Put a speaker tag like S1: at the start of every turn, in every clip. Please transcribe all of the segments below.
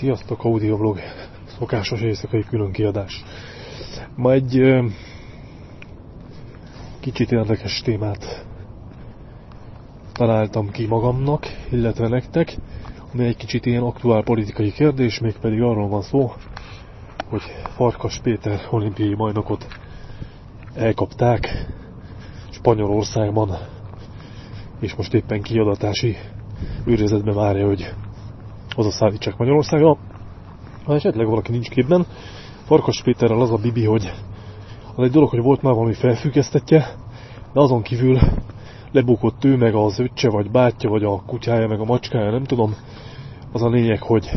S1: Sziasztok, audioblog, szokásos éjszakai különkiadás. Ma egy ö, kicsit érdekes témát találtam ki magamnak, illetve nektek, ami egy kicsit ilyen aktuál politikai kérdés, mégpedig arról van szó, hogy Farkas Péter olimpiai bajnokot elkapták Spanyolországban, és most éppen kiadatási őrizetben várja, hogy hazaszállítsák Magyarországra. Ha esetleg valaki nincs képben, Farkas Péterrel az a bibi, hogy az egy dolog, hogy volt már valami felfüggesztetje, de azon kívül lebukott ő, meg az öccse, vagy bátyja, vagy a kutyája, meg a macskája, nem tudom. Az a lényeg, hogy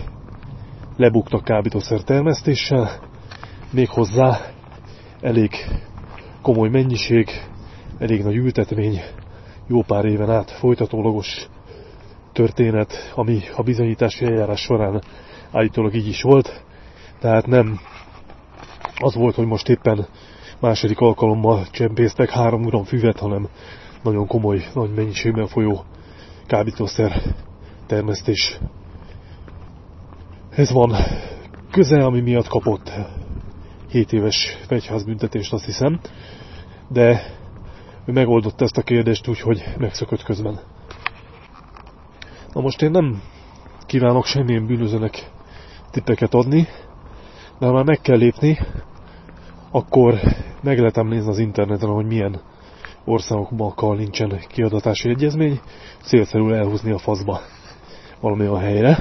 S1: lebuktak kábítószer termesztéssel, méghozzá elég komoly mennyiség, elég nagy ültetmény, jó pár éven át folytatólagos történet, ami a bizonyítási eljárás során állítólag így is volt. Tehát nem az volt, hogy most éppen második alkalommal csempésztek három gram füvet, hanem nagyon komoly, nagy mennyiségben folyó kábítószer termesztés. Ez van köze, ami miatt kapott 7 éves fegyházbüntetést, azt hiszem, de ő megoldotta ezt a kérdést úgy, hogy megszökött közben. Na most én nem kívánok semmilyen bűnözőnek tippeket adni, de ha már meg kell lépni, akkor meg lehetem nézni az interneten, hogy milyen országokban nincsen kiadatási egyezmény, célszerű elhúzni a faszba valamilyen helyre.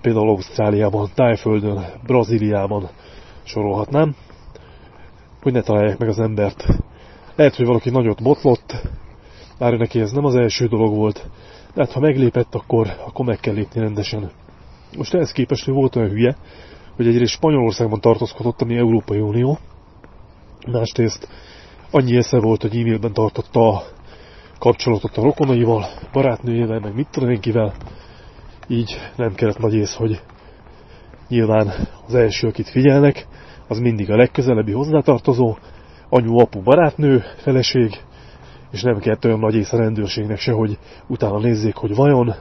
S1: Például Ausztráliában, Tájföldön, Brazíliában sorolhatnám, hogy ne találják meg az embert. Lehet, hogy valaki nagyot botlott, bár neki ez nem az első dolog volt, de hát ha meglépett, akkor, akkor meg kell lépni rendesen. Most ehhez képest, hogy volt olyan hülye, hogy egyrészt Spanyolországban tartózkodott, ami Európai Unió, másrészt annyi esze volt, hogy e-mailben tartotta a kapcsolatot a rokonaival, barátnőjével, meg mit tudom kivel, így nem kellett nagy ész, hogy nyilván az első, akit figyelnek, az mindig a legközelebbi hozzátartozó, anyu, apu, barátnő, feleség, és nem kellett olyan nagy ész a rendőrségnek se, hogy utána nézzék, hogy vajon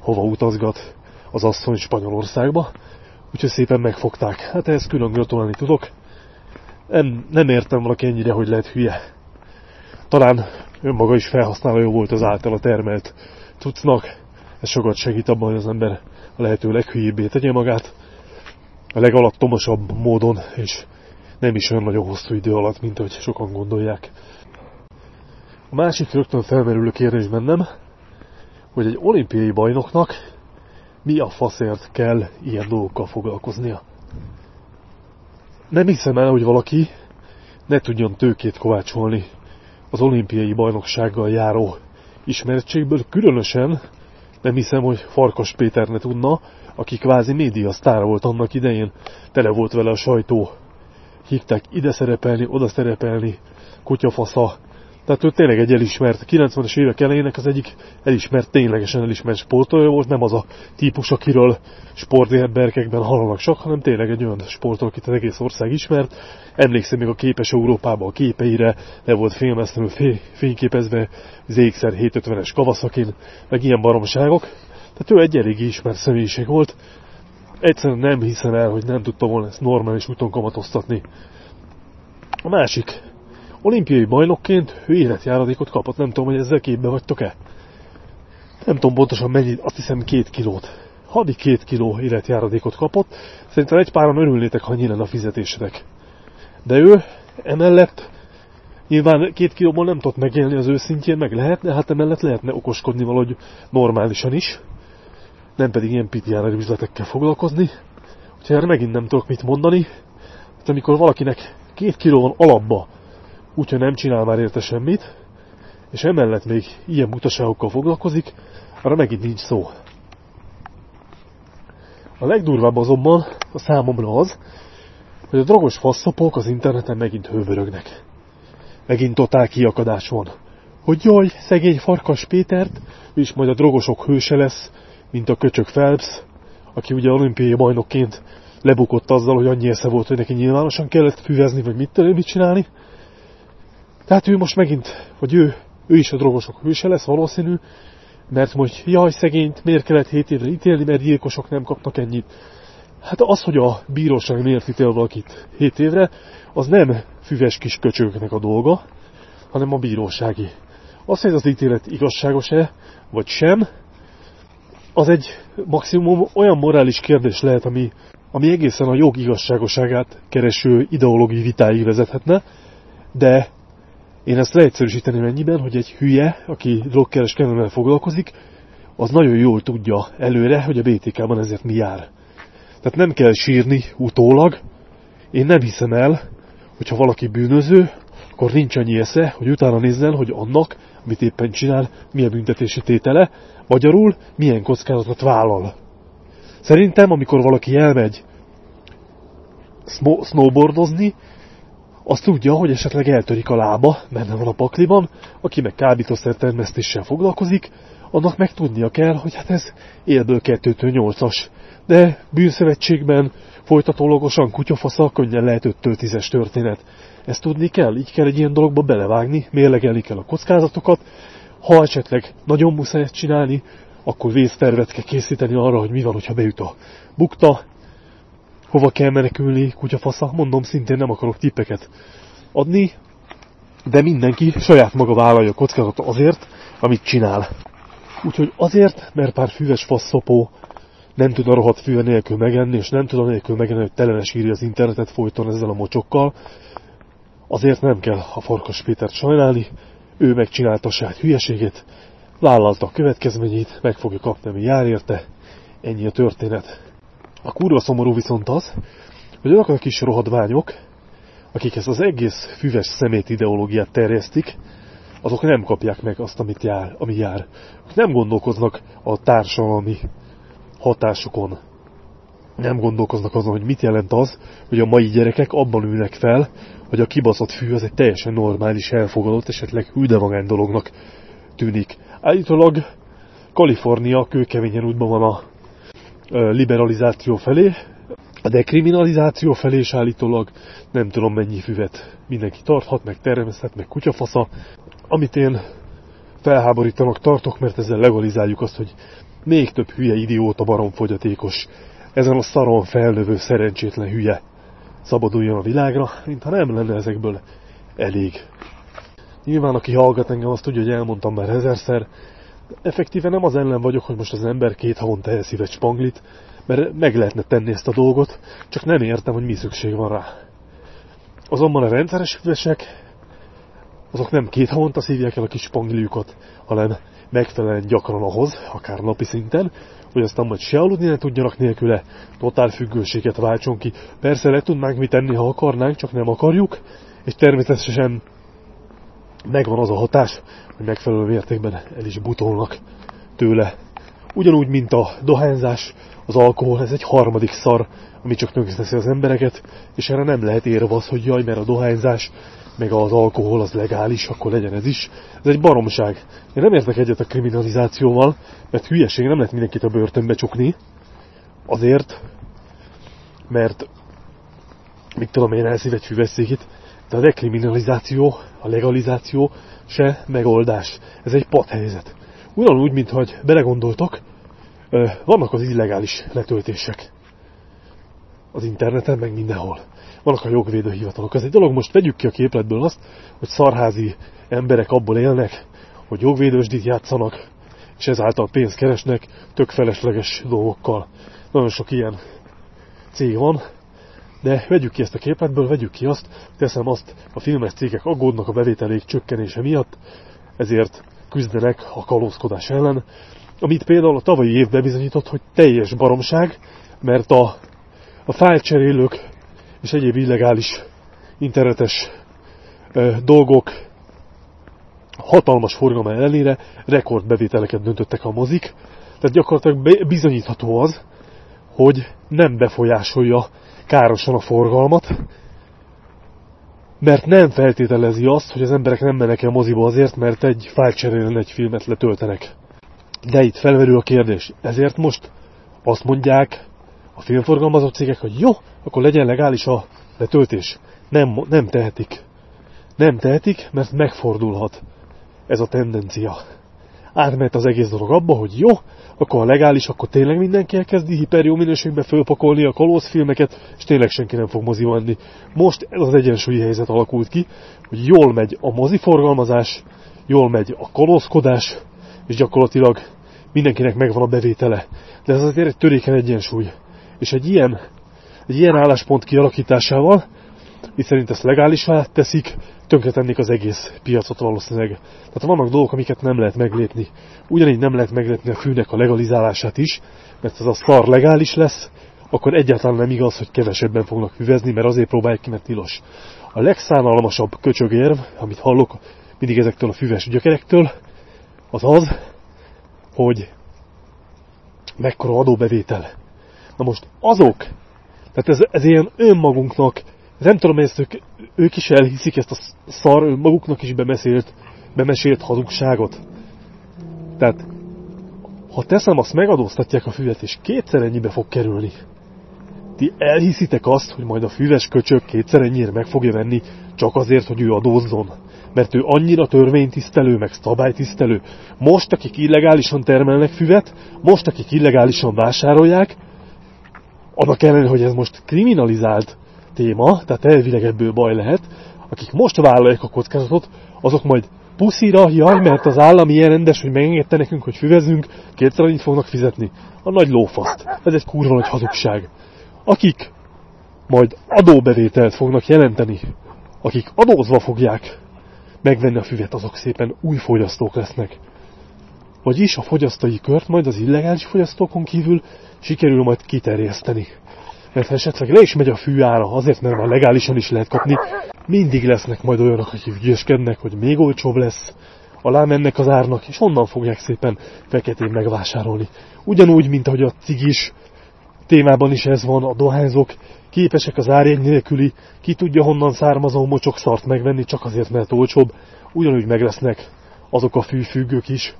S1: hova utazgat az asszony Spanyolországba. Úgyhogy szépen megfogták. Hát ehhez külön gratulálni tudok. Nem, nem értem valaki ennyire, hogy lehet hülye. Talán önmaga is felhasználó volt az általa termelt cuccnak. Ez sokat segít abban, hogy az ember a lehető leghülyébbé tegye magát. A legalattomosabb módon, és nem is olyan nagyon hosszú idő alatt, mint ahogy sokan gondolják. A másik rögtön felmerülő kérdés bennem, hogy egy olimpiai bajnoknak mi a faszért kell ilyen dolgokkal foglalkoznia. Nem hiszem el, hogy valaki ne tudjon tőkét kovácsolni az olimpiai bajnoksággal járó ismertségből, különösen nem hiszem, hogy Farkas Péter ne tudna, aki kvázi média sztára volt annak idején, tele volt vele a sajtó. Hívták ide szerepelni, oda szerepelni, kutyafasza, tehát ő tényleg egy elismert, 90-es évek elejének az egyik elismert, ténylegesen elismert sportoló volt, nem az a típus, akiről sportberkekben hallanak csak, hanem tényleg egy olyan sportoló, akit az egész ország ismert. Emlékszem még a képes Európában a képeire, le volt filmesztenül fényképezve ZXR 750-es Kawasakin, meg ilyen baromságok. Tehát ő egy elég ismert személyiség volt. Egyszerűen nem hiszem el, hogy nem tudta volna ezt normális úton kamatoztatni. A másik olimpiai bajnokként ő életjáradékot kapott, nem tudom, hogy ezzel képbe vagytok-e. Nem tudom pontosan mennyit, azt hiszem két kilót. Havi két kiló életjáradékot kapott, szerintem egy páran örülnétek, ha nyilván a fizetésetek. De ő emellett nyilván két kilóból nem tudott megélni az őszintjén, meg lehetne, hát emellett lehetne okoskodni valahogy normálisan is, nem pedig ilyen pitján üzletekkel foglalkozni. Úgyhogy erre megint nem tudok mit mondani. Hát amikor valakinek két kiló van alapba, úgyhogy nem csinál már érte semmit, és emellett még ilyen mutaságokkal foglalkozik, arra megint nincs szó. A legdurvább azonban a számomra az, hogy a drogos faszopok az interneten megint hővörögnek. Megint totál kiakadás van. Hogy jaj, szegény Farkas Pétert, is majd a drogosok hőse lesz, mint a köcsök Phelps, aki ugye olimpiai bajnokként lebukott azzal, hogy annyi esze volt, hogy neki nyilvánosan kellett füvezni, vagy mit, mit csinálni, tehát ő most megint, vagy ő, ő is a drogosok hőse lesz valószínű, mert most jaj szegényt, miért kellett 7 évre ítélni, mert gyilkosok nem kapnak ennyit. Hát az, hogy a bíróság miért ítél valakit 7 évre, az nem füves kis köcsöknek a dolga, hanem a bírósági. Az, hogy az ítélet igazságos-e, vagy sem, az egy maximum olyan morális kérdés lehet, ami, ami egészen a jog igazságoságát kereső ideológiai vitáig vezethetne, de én ezt leegyszerűsíteném ennyiben, hogy egy hülye, aki drogkereskedelemmel foglalkozik, az nagyon jól tudja előre, hogy a BTK-ban ezért mi jár. Tehát nem kell sírni utólag. Én nem hiszem el, hogyha valaki bűnöző, akkor nincs annyi esze, hogy utána nézzen, hogy annak, amit éppen csinál, milyen büntetési tétele, magyarul milyen kockázatot vállal. Szerintem, amikor valaki elmegy snowboardozni, azt tudja, hogy esetleg eltörik a lába, benne van a pakliban, aki meg kábítószer termesztéssel foglalkozik, annak meg tudnia kell, hogy hát ez élből 2 8-as. De bűnszövetségben folytatólagosan kutyafasza könnyen lehet 5 10-es történet. Ezt tudni kell, így kell egy ilyen dologba belevágni, mérlegelni kell a kockázatokat. Ha esetleg nagyon muszáj ezt csinálni, akkor vésztervet kell készíteni arra, hogy mi van, hogyha beüt a bukta, hova kell menekülni, kutyafasza, mondom, szintén nem akarok tippeket adni, de mindenki saját maga vállalja a kockázatot azért, amit csinál. Úgyhogy azért, mert pár füves faszopó nem tud a rohadt fűve nélkül megenni, és nem tud a nélkül megenni, hogy telenes írja az internetet folyton ezzel a mocsokkal, azért nem kell a Farkas Pétert sajnálni, ő megcsinálta saját hülyeségét, vállalta a következményét, meg fogja kapni, ami jár érte, ennyi a történet. A kurva szomorú viszont az, hogy azok a kis rohadványok, akik ezt az egész füves szemét ideológiát terjesztik, azok nem kapják meg azt, amit jár, ami jár. Nem gondolkoznak a társadalmi hatásukon. Nem gondolkoznak azon, hogy mit jelent az, hogy a mai gyerekek abban ülnek fel, hogy a kibaszott fű az egy teljesen normális, elfogadott, esetleg hűdevagány dolognak tűnik. Állítólag Kalifornia kőkeményen útban van a liberalizáció felé, a dekriminalizáció felé is állítólag nem tudom mennyi füvet mindenki tarthat, meg termeszthet, meg kutyafasza, amit én felháborítanak tartok, mert ezzel legalizáljuk azt, hogy még több hülye idióta baromfogyatékos, ezen a szaron felnövő szerencsétlen hülye szabaduljon a világra, mintha nem lenne ezekből elég. Nyilván, aki hallgat engem, azt tudja, hogy elmondtam már ezerszer, effektíve nem az ellen vagyok, hogy most az ember két havonta elszív egy spanglit, mert meg lehetne tenni ezt a dolgot, csak nem értem, hogy mi szükség van rá. Azonban a rendszeres füvesek, azok nem két havonta szívják el a kis spangliukat, hanem megfelelően gyakran ahhoz, akár napi szinten, hogy aztán majd se aludni ne tudjanak nélküle, totál függőséget váltson ki. Persze le tudnánk mit tenni, ha akarnánk, csak nem akarjuk, és természetesen megvan az a hatás, hogy megfelelő mértékben el is butolnak tőle. Ugyanúgy, mint a dohányzás, az alkohol, ez egy harmadik szar, ami csak tönkreteszi az embereket, és erre nem lehet érve az, hogy jaj, mert a dohányzás, meg az alkohol az legális, akkor legyen ez is. Ez egy baromság. Én nem értek egyet a kriminalizációval, mert hülyeség nem lehet mindenkit a börtönbe csukni. Azért, mert mit tudom én, elszív egy füvesszékit, de a dekriminalizáció, a legalizáció se megoldás. Ez egy padhelyzet. Ugyanúgy, mint hogy belegondoltok, vannak az illegális letöltések az interneten, meg mindenhol. Vannak a jogvédőhivatalok. Ez egy dolog, most vegyük ki a képletből azt, hogy szarházi emberek abból élnek, hogy jogvédősdit játszanak, és ezáltal pénzt keresnek tök felesleges dolgokkal. Nagyon sok ilyen cég van, de vegyük ki ezt a képletből, vegyük ki azt, teszem azt, a filmes cégek aggódnak a bevételék csökkenése miatt, ezért küzdenek a kalózkodás ellen, amit például a tavalyi év bebizonyított, hogy teljes baromság, mert a, a fájlcserélők és egyéb illegális internetes e, dolgok hatalmas forgalma ellenére rekordbevételeket döntöttek a mozik, tehát gyakorlatilag bizonyítható az, hogy nem befolyásolja károsan a forgalmat, mert nem feltételezi azt, hogy az emberek nem mennek el moziba azért, mert egy fájlcserélen egy filmet letöltenek. De itt felmerül a kérdés, ezért most azt mondják a filmforgalmazó cégek, hogy jó, akkor legyen legális a letöltés. Nem, nem tehetik. Nem tehetik, mert megfordulhat ez a tendencia. Átmehet az egész dolog abba, hogy jó, akkor a legális, akkor tényleg mindenki elkezdi hiper jó minőségbe fölpakolni a kalózfilmeket, és tényleg senki nem fog mozi menni. Most ez az egyensúlyi helyzet alakult ki, hogy jól megy a moziforgalmazás, jól megy a kalózkodás, és gyakorlatilag mindenkinek megvan a bevétele. De ez azért egy törékeny egyensúly. És egy ilyen, egy ilyen álláspont kialakításával, mi szerint ezt legálisá teszik, tönkretennék az egész piacot valószínűleg. Tehát vannak dolgok, amiket nem lehet meglépni. Ugyanígy nem lehet meglépni a fűnek a legalizálását is, mert ez a szar legális lesz, akkor egyáltalán nem igaz, hogy kevesebben fognak füvezni, mert azért próbálják ki, mert tilos. A legszánalmasabb köcsögérv, amit hallok mindig ezektől a füves gyökerektől, az az, hogy mekkora adóbevétel. Na most azok, tehát ez, ez ilyen önmagunknak nem tudom, ezt ők, ők is elhiszik ezt a szar maguknak is bemesélt, bemesélt hazugságot. Tehát, ha teszem, azt megadóztatják a füvet, és kétszer ennyibe fog kerülni. Ti elhiszitek azt, hogy majd a füves köcsög kétszer ennyire meg fogja venni, csak azért, hogy ő adózzon. Mert ő annyira törvénytisztelő, meg szabálytisztelő. Most, akik illegálisan termelnek füvet, most, akik illegálisan vásárolják, annak ellenére, hogy ez most kriminalizált téma, tehát elvileg ebből baj lehet, akik most vállalják a kockázatot, azok majd puszira, jaj, mert az állam ilyen rendes, hogy megengedte nekünk, hogy füvezünk, kétszer annyit fognak fizetni. A nagy lófaszt. Ez egy kurva nagy hazugság. Akik majd adóbevételt fognak jelenteni, akik adózva fogják megvenni a füvet, azok szépen új fogyasztók lesznek. Vagyis a fogyasztói kört majd az illegális fogyasztókon kívül sikerül majd kiterjeszteni mert ha esetleg le is megy a fűára, azért mert már legálisan is lehet kapni, mindig lesznek majd olyanok, akik ügyeskednek, hogy még olcsóbb lesz, alá mennek az árnak, és onnan fogják szépen feketén megvásárolni. Ugyanúgy, mint ahogy a cigis témában is ez van, a dohányzók képesek az árjegy nélküli, ki tudja honnan származó mocsok szart megvenni, csak azért, mert olcsóbb, ugyanúgy meg lesznek azok a fűfüggők is,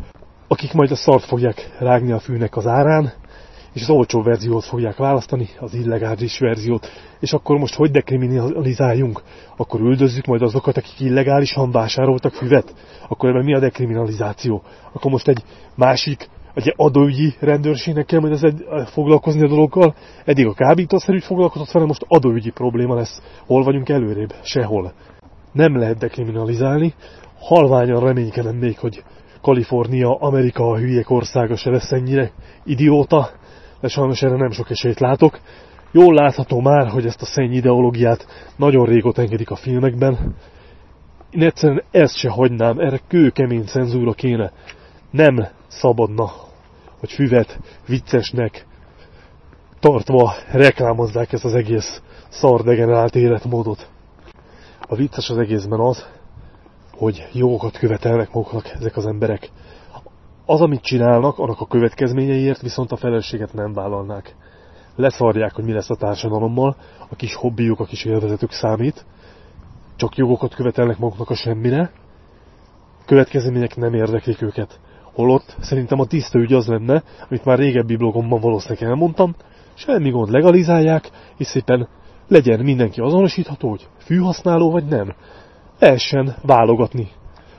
S1: akik majd a szart fogják rágni a fűnek az árán, és az olcsó verziót fogják választani, az illegális verziót, és akkor most hogy dekriminalizáljunk? Akkor üldözzük majd azokat, akik illegálisan vásároltak füvet? Akkor ebben mi a dekriminalizáció? Akkor most egy másik, egy adóügyi rendőrségnek kell majd egy, foglalkozni a dologgal? Eddig a kábítószerügy foglalkozott vele, most adóügyi probléma lesz. Hol vagyunk előrébb? Sehol. Nem lehet dekriminalizálni. Halványan reménykedem még, hogy Kalifornia, Amerika a hülyek országa se lesz ennyire idióta, de sajnos erre nem sok esélyt látok. Jól látható már, hogy ezt a szenny ideológiát nagyon régóta engedik a filmekben. Én egyszerűen ezt se hagynám, erre kőkemény cenzúra kéne. Nem szabadna, hogy füvet viccesnek tartva reklámozzák ezt az egész szardegenerált életmódot. A vicces az egészben az, hogy jogokat követelnek maguknak ezek az emberek. Az, amit csinálnak, annak a következményeiért viszont a felelősséget nem vállalnák. Leszarják, hogy mi lesz a társadalommal, a kis hobbiuk, a kis élvezetük számít, csak jogokat követelnek maguknak a semmire, következmények nem érdeklik őket. Holott szerintem a tiszta ügy az lenne, amit már régebbi blogomban valószínűleg elmondtam, semmi gond legalizálják, és szépen legyen mindenki azonosítható, hogy fűhasználó vagy nem. Lehessen válogatni,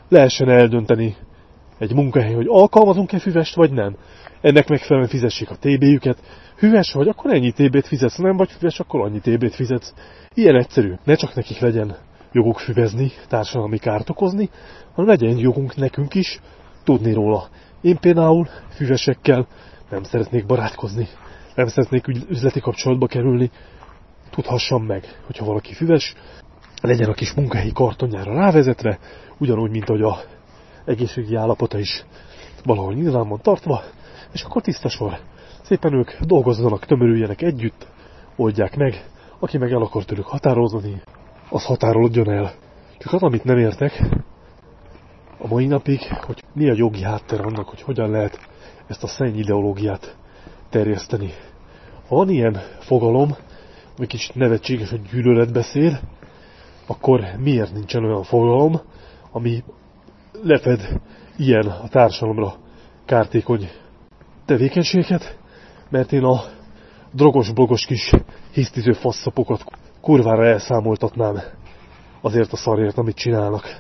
S1: lehessen eldönteni, egy munkahely, hogy alkalmazunk-e füvest, vagy nem. Ennek megfelelően fizessék a TB-jüket. Hüves vagy, akkor ennyi TB-t fizetsz, nem vagy füves, akkor annyi TB-t fizetsz. Ilyen egyszerű. Ne csak nekik legyen joguk füvezni, társadalmi kárt okozni, hanem legyen jogunk nekünk is tudni róla. Én például füvesekkel nem szeretnék barátkozni, nem szeretnék üzleti kapcsolatba kerülni. Tudhassam meg, hogyha valaki füves, legyen a kis munkahelyi kartonjára rávezetve, ugyanúgy, mint ahogy a egészségügyi állapota is valahol nyilván tartva, és akkor tiszta sor. Szépen ők dolgozzanak, tömörüljenek együtt, oldják meg, aki meg el akar tőlük határozni, az határolódjon el. Csak az, amit nem értek, a mai napig, hogy mi a jogi háttér annak, hogy hogyan lehet ezt a szenny ideológiát terjeszteni. Ha van ilyen fogalom, ami kicsit nevetséges, hogy gyűlöletbeszél, akkor miért nincsen olyan fogalom, ami lefed ilyen a társadalomra kártékony tevékenységet, mert én a drogos-blogos kis hisztiző fasszapokat kurvára elszámoltatnám azért a szarért, amit csinálnak.